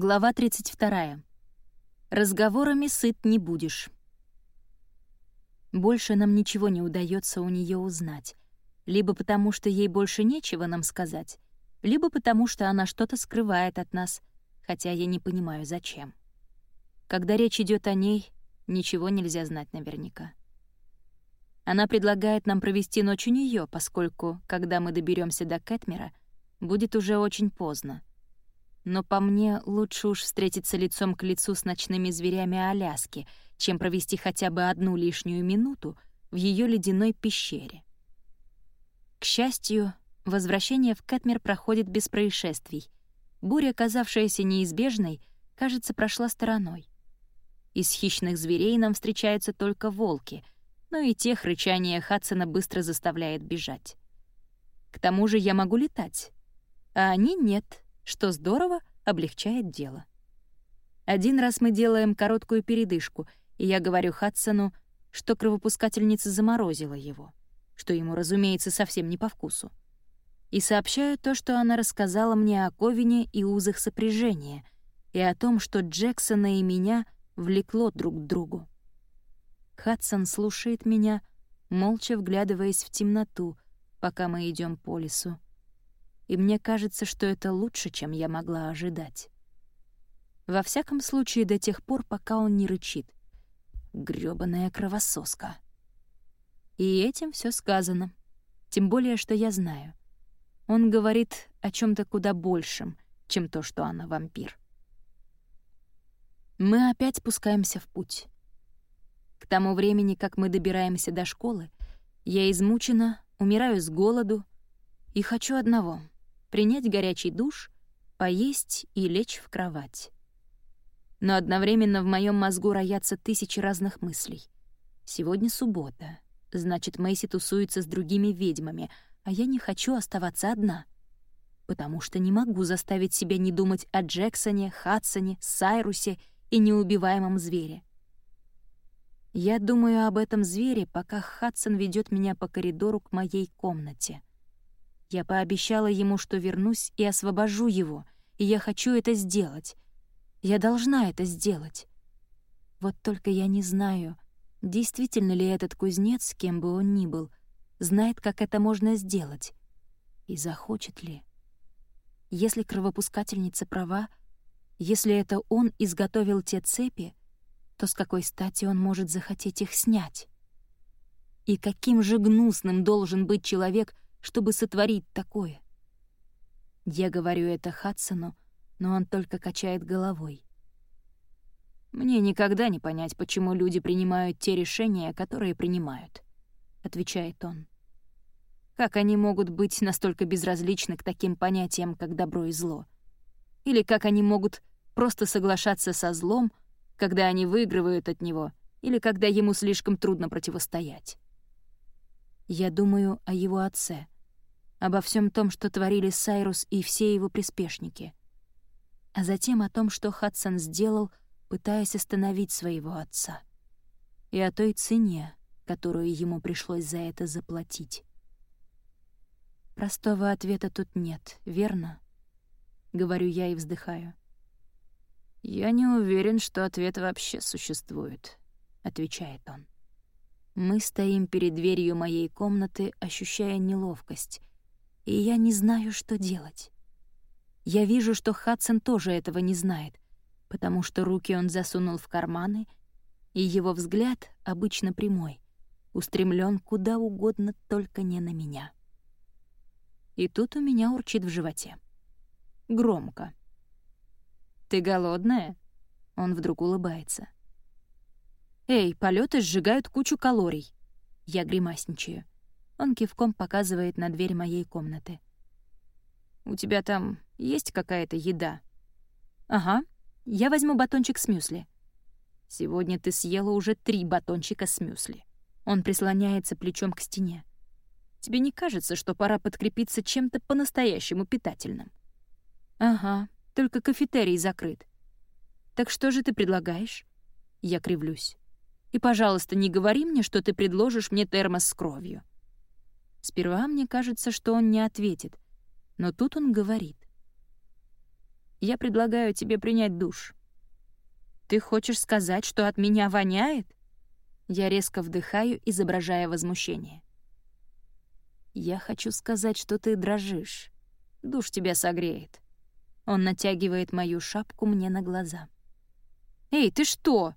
Глава 32. Разговорами сыт не будешь. Больше нам ничего не удается у нее узнать. Либо потому, что ей больше нечего нам сказать, либо потому, что она что-то скрывает от нас, хотя я не понимаю, зачем. Когда речь идет о ней, ничего нельзя знать наверняка. Она предлагает нам провести ночь у нее, поскольку, когда мы доберемся до Кэтмера, будет уже очень поздно — но по мне лучше уж встретиться лицом к лицу с ночными зверями Аляски, чем провести хотя бы одну лишнюю минуту в ее ледяной пещере. К счастью, возвращение в Кэтмер проходит без происшествий. Буря, казавшаяся неизбежной, кажется, прошла стороной. Из хищных зверей нам встречаются только волки, но и тех рычание Хадсона быстро заставляет бежать. К тому же я могу летать, а они нет — что здорово облегчает дело. Один раз мы делаем короткую передышку, и я говорю Хадсону, что кровопускательница заморозила его, что ему, разумеется, совсем не по вкусу. И сообщаю то, что она рассказала мне о Ковине и узах сопряжения, и о том, что Джексона и меня влекло друг к другу. Хадсон слушает меня, молча вглядываясь в темноту, пока мы идем по лесу и мне кажется, что это лучше, чем я могла ожидать. Во всяком случае, до тех пор, пока он не рычит. грёбаная кровососка. И этим все сказано. Тем более, что я знаю. Он говорит о чем то куда большем, чем то, что она вампир. Мы опять спускаемся в путь. К тому времени, как мы добираемся до школы, я измучена, умираю с голоду и хочу одного — принять горячий душ, поесть и лечь в кровать. Но одновременно в моем мозгу роятся тысячи разных мыслей. Сегодня суббота. Значит, Мэйси тусуется с другими ведьмами, а я не хочу оставаться одна. Потому что не могу заставить себя не думать о Джексоне, Хадсоне, Сайрусе и неубиваемом звере. Я думаю об этом звере, пока Хадсон ведет меня по коридору к моей комнате. Я пообещала ему, что вернусь и освобожу его, и я хочу это сделать. Я должна это сделать. Вот только я не знаю, действительно ли этот кузнец, кем бы он ни был, знает, как это можно сделать, и захочет ли. Если кровопускательница права, если это он изготовил те цепи, то с какой стати он может захотеть их снять? И каким же гнусным должен быть человек, чтобы сотворить такое. Я говорю это Хадсону, но он только качает головой. «Мне никогда не понять, почему люди принимают те решения, которые принимают», — отвечает он. «Как они могут быть настолько безразличны к таким понятиям, как добро и зло? Или как они могут просто соглашаться со злом, когда они выигрывают от него, или когда ему слишком трудно противостоять?» Я думаю о его отце, обо всем том, что творили Сайрус и все его приспешники, а затем о том, что Хадсон сделал, пытаясь остановить своего отца, и о той цене, которую ему пришлось за это заплатить. Простого ответа тут нет, верно? Говорю я и вздыхаю. «Я не уверен, что ответ вообще существует», — отвечает он. Мы стоим перед дверью моей комнаты, ощущая неловкость, и я не знаю, что делать. Я вижу, что Хадсон тоже этого не знает, потому что руки он засунул в карманы, и его взгляд, обычно прямой, устремлен куда угодно, только не на меня. И тут у меня урчит в животе. Громко. «Ты голодная?» Он вдруг улыбается. «Эй, полеты сжигают кучу калорий!» Я гримасничаю. Он кивком показывает на дверь моей комнаты. «У тебя там есть какая-то еда?» «Ага, я возьму батончик с мюсли». «Сегодня ты съела уже три батончика с мюсли». Он прислоняется плечом к стене. «Тебе не кажется, что пора подкрепиться чем-то по-настоящему питательным?» «Ага, только кафетерий закрыт». «Так что же ты предлагаешь?» Я кривлюсь. И, пожалуйста, не говори мне, что ты предложишь мне термос с кровью». Сперва мне кажется, что он не ответит, но тут он говорит. Я предлагаю тебе принять душ». «Ты хочешь сказать, что от меня воняет?» Я резко вдыхаю, изображая возмущение. «Я хочу сказать, что ты дрожишь. Душ тебя согреет». Он натягивает мою шапку мне на глаза. «Эй, ты что?»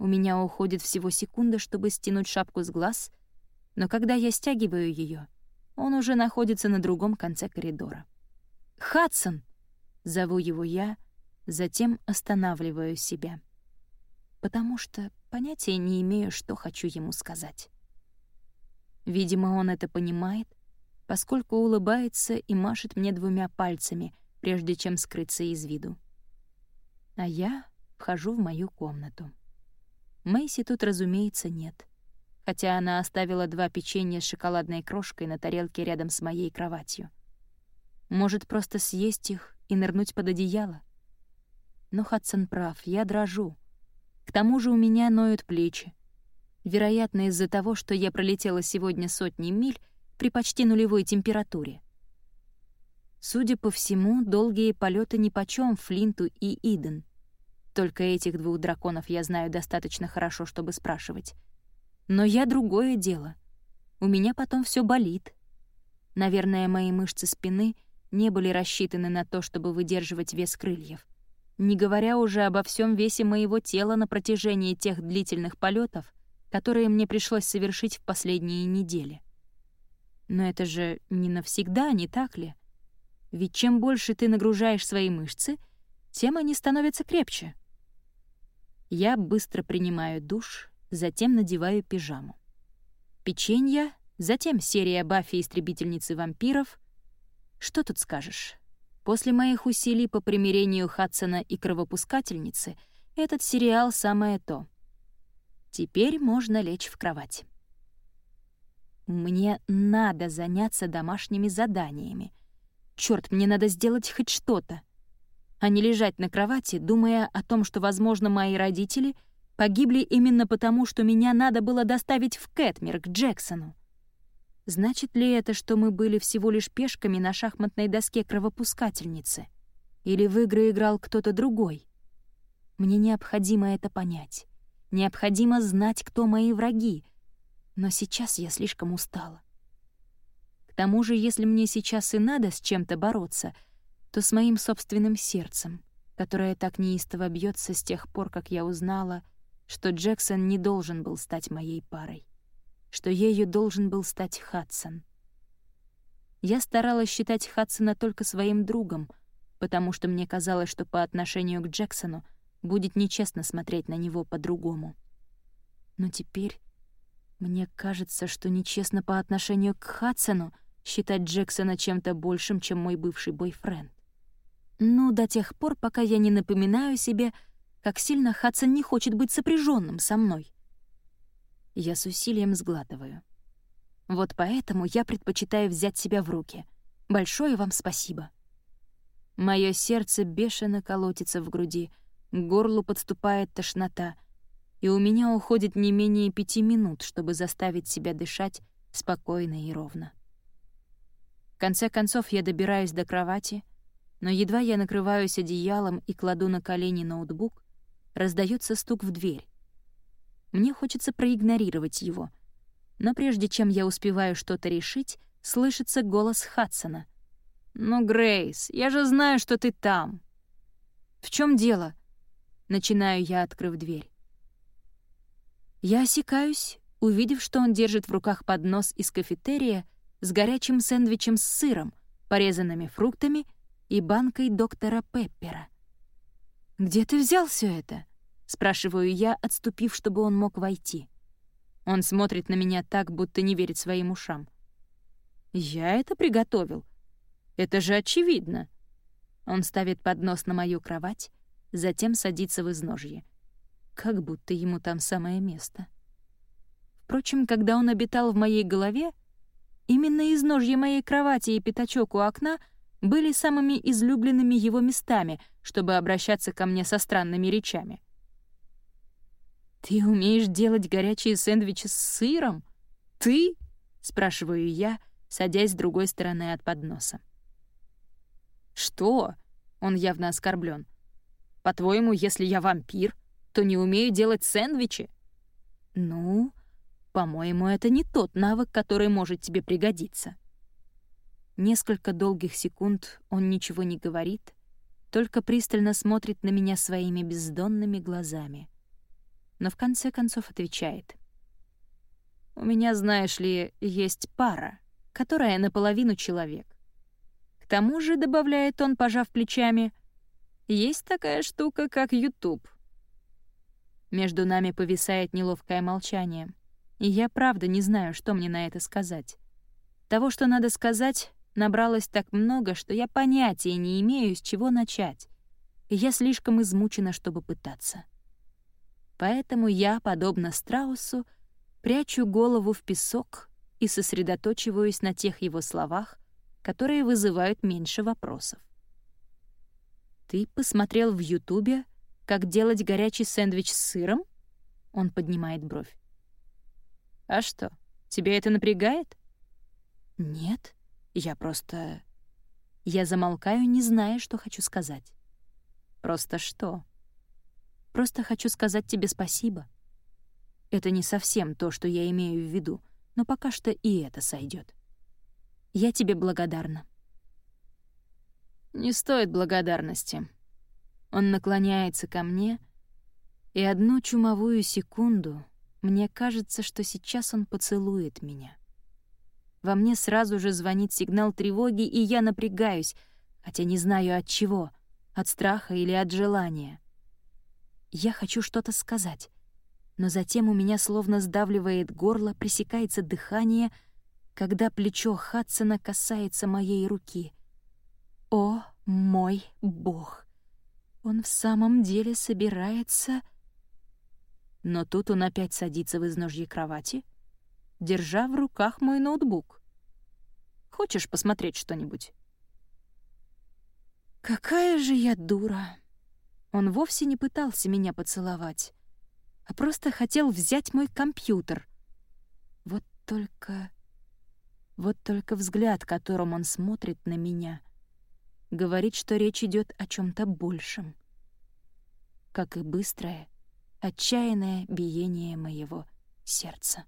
У меня уходит всего секунда, чтобы стянуть шапку с глаз, но когда я стягиваю ее, он уже находится на другом конце коридора. «Хадсон!» — зову его я, затем останавливаю себя. Потому что понятия не имею, что хочу ему сказать. Видимо, он это понимает, поскольку улыбается и машет мне двумя пальцами, прежде чем скрыться из виду. А я вхожу в мою комнату. Мэйси тут, разумеется, нет хотя она оставила два печенья с шоколадной крошкой на тарелке рядом с моей кроватью. Может, просто съесть их и нырнуть под одеяло? Но Хадсон прав, я дрожу. К тому же у меня ноют плечи. Вероятно, из-за того, что я пролетела сегодня сотни миль при почти нулевой температуре. Судя по всему, долгие полеты нипочём Флинту и Иден. Только этих двух драконов я знаю достаточно хорошо, чтобы спрашивать. Но я другое дело. У меня потом все болит. Наверное, мои мышцы спины не были рассчитаны на то, чтобы выдерживать вес крыльев. Не говоря уже обо всем весе моего тела на протяжении тех длительных полетов, которые мне пришлось совершить в последние недели. Но это же не навсегда, не так ли? Ведь чем больше ты нагружаешь свои мышцы, тем они становятся крепче. Я быстро принимаю душ, затем надеваю пижаму. Печенье, затем серия Баффи Истребительницы вампиров. Что тут скажешь? После моих усилий по примирению Хадсона и Кровопускательницы этот сериал самое то. Теперь можно лечь в кровать. Мне надо заняться домашними заданиями. Черт, мне надо сделать хоть что-то. А не лежать на кровати, думая о том, что, возможно, мои родители — погибли именно потому, что меня надо было доставить в Кэтмир, к Джексону. Значит ли это, что мы были всего лишь пешками на шахматной доске кровопускательницы? Или в игры играл кто-то другой? Мне необходимо это понять. Необходимо знать, кто мои враги. Но сейчас я слишком устала. К тому же, если мне сейчас и надо с чем-то бороться, то с моим собственным сердцем, которое так неистово бьется с тех пор, как я узнала, что Джексон не должен был стать моей парой, что ею должен был стать Хадсон. Я старалась считать Хадсона только своим другом, потому что мне казалось, что по отношению к Джексону будет нечестно смотреть на него по-другому. Но теперь мне кажется, что нечестно по отношению к Хадсону считать Джексона чем-то большим, чем мой бывший бойфренд. Ну, до тех пор, пока я не напоминаю себе, как сильно Хадсон не хочет быть сопряженным со мной. Я с усилием сглатываю. Вот поэтому я предпочитаю взять себя в руки. Большое вам спасибо. Мое сердце бешено колотится в груди, к горлу подступает тошнота, и у меня уходит не менее пяти минут, чтобы заставить себя дышать спокойно и ровно. В конце концов я добираюсь до кровати, но едва я накрываюсь одеялом и кладу на колени ноутбук, раздается стук в дверь. Мне хочется проигнорировать его. Но прежде чем я успеваю что-то решить, слышится голос Хадсона. «Ну, Грейс, я же знаю, что ты там!» «В чем дело?» Начинаю я, открыв дверь. Я осекаюсь, увидев, что он держит в руках поднос из кафетерия с горячим сэндвичем с сыром, порезанными фруктами и банкой доктора Пеппера. «Где ты взял все это?» — спрашиваю я, отступив, чтобы он мог войти. Он смотрит на меня так, будто не верит своим ушам. «Я это приготовил. Это же очевидно». Он ставит поднос на мою кровать, затем садится в изножье. Как будто ему там самое место. Впрочем, когда он обитал в моей голове, именно изножье моей кровати и пятачок у окна — были самыми излюбленными его местами, чтобы обращаться ко мне со странными речами. «Ты умеешь делать горячие сэндвичи с сыром? Ты?» — спрашиваю я, садясь с другой стороны от подноса. «Что? Он явно оскорблен. «По-твоему, если я вампир, то не умею делать сэндвичи?» «Ну, по-моему, это не тот навык, который может тебе пригодиться». Несколько долгих секунд он ничего не говорит, только пристально смотрит на меня своими бездонными глазами. Но в конце концов отвечает. «У меня, знаешь ли, есть пара, которая наполовину человек. К тому же, — добавляет он, пожав плечами, — есть такая штука, как YouTube». Между нами повисает неловкое молчание, и я правда не знаю, что мне на это сказать. Того, что надо сказать, набралось так много, что я понятия не имею, с чего начать, и я слишком измучена, чтобы пытаться. Поэтому я, подобно страусу, прячу голову в песок и сосредоточиваюсь на тех его словах, которые вызывают меньше вопросов. «Ты посмотрел в Ютубе, как делать горячий сэндвич с сыром?» Он поднимает бровь. «А что, тебя это напрягает?» «Нет», я просто... Я замолкаю, не зная, что хочу сказать. Просто что? Просто хочу сказать тебе спасибо. Это не совсем то, что я имею в виду, но пока что и это сойдет. Я тебе благодарна. Не стоит благодарности. Он наклоняется ко мне, и одну чумовую секунду мне кажется, что сейчас он поцелует меня. Во мне сразу же звонит сигнал тревоги, и я напрягаюсь, хотя не знаю от чего, от страха или от желания. Я хочу что-то сказать, но затем у меня словно сдавливает горло, пресекается дыхание, когда плечо Хадсона касается моей руки. О, мой бог! Он в самом деле собирается... Но тут он опять садится в изножье кровати — держа в руках мой ноутбук. «Хочешь посмотреть что-нибудь?» «Какая же я дура!» Он вовсе не пытался меня поцеловать, а просто хотел взять мой компьютер. Вот только... Вот только взгляд, которым он смотрит на меня, говорит, что речь идет о чем то большем. Как и быстрое, отчаянное биение моего сердца.